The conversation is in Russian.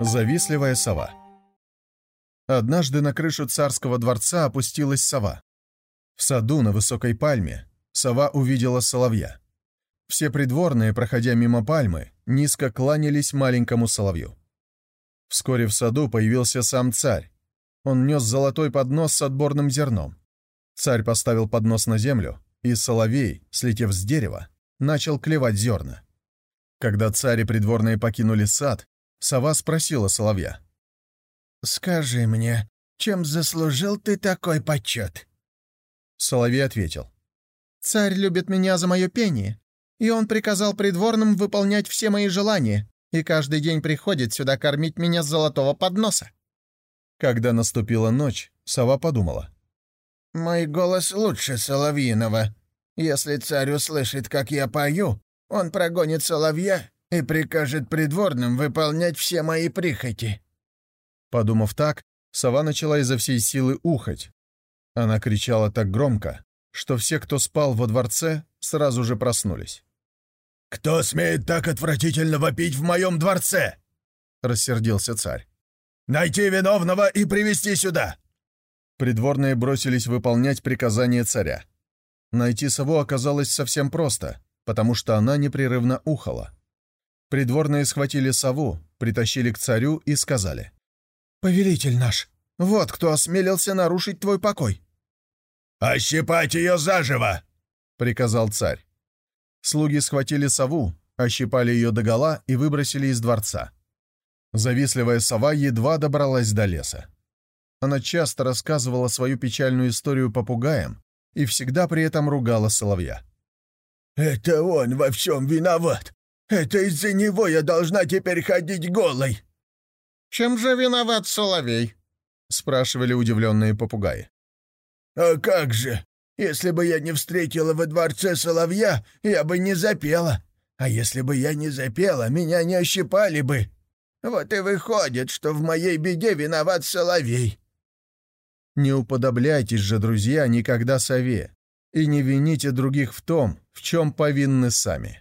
Завистливая сова Однажды на крышу царского дворца опустилась сова. В саду на высокой пальме сова увидела соловья. Все придворные, проходя мимо пальмы, низко кланялись маленькому соловью. Вскоре в саду появился сам царь. Он нес золотой поднос с отборным зерном. Царь поставил поднос на землю, и соловей, слетев с дерева, начал клевать зерна. Когда царь и придворные покинули сад, Сова спросила Соловья. «Скажи мне, чем заслужил ты такой почет?» Соловей ответил. «Царь любит меня за мое пение, и он приказал придворным выполнять все мои желания, и каждый день приходит сюда кормить меня с золотого подноса». Когда наступила ночь, сова подумала. «Мой голос лучше соловьиного. Если царь услышит, как я пою, он прогонит соловья и прикажет придворным выполнять все мои прихоти». Подумав так, сова начала изо всей силы ухать. Она кричала так громко, что все, кто спал во дворце, сразу же проснулись. «Кто смеет так отвратительно вопить в моем дворце?» — рассердился царь. «Найти виновного и привести сюда!» Придворные бросились выполнять приказания царя. Найти сову оказалось совсем просто, потому что она непрерывно ухала. Придворные схватили сову, притащили к царю и сказали. «Повелитель наш, вот кто осмелился нарушить твой покой». «Ощипать ее заживо!» — приказал царь. Слуги схватили сову, ощипали ее догола и выбросили из дворца. Завистливая сова едва добралась до леса. Она часто рассказывала свою печальную историю попугаям и всегда при этом ругала соловья. «Это он во всем виноват! Это из-за него я должна теперь ходить голой!» «Чем же виноват Соловей?» — спрашивали удивленные попугаи. «А как же? Если бы я не встретила во дворце соловья, я бы не запела. А если бы я не запела, меня не ощипали бы. Вот и выходит, что в моей беде виноват соловей». Не уподобляйтесь же, друзья, никогда сове, и не вините других в том, в чем повинны сами.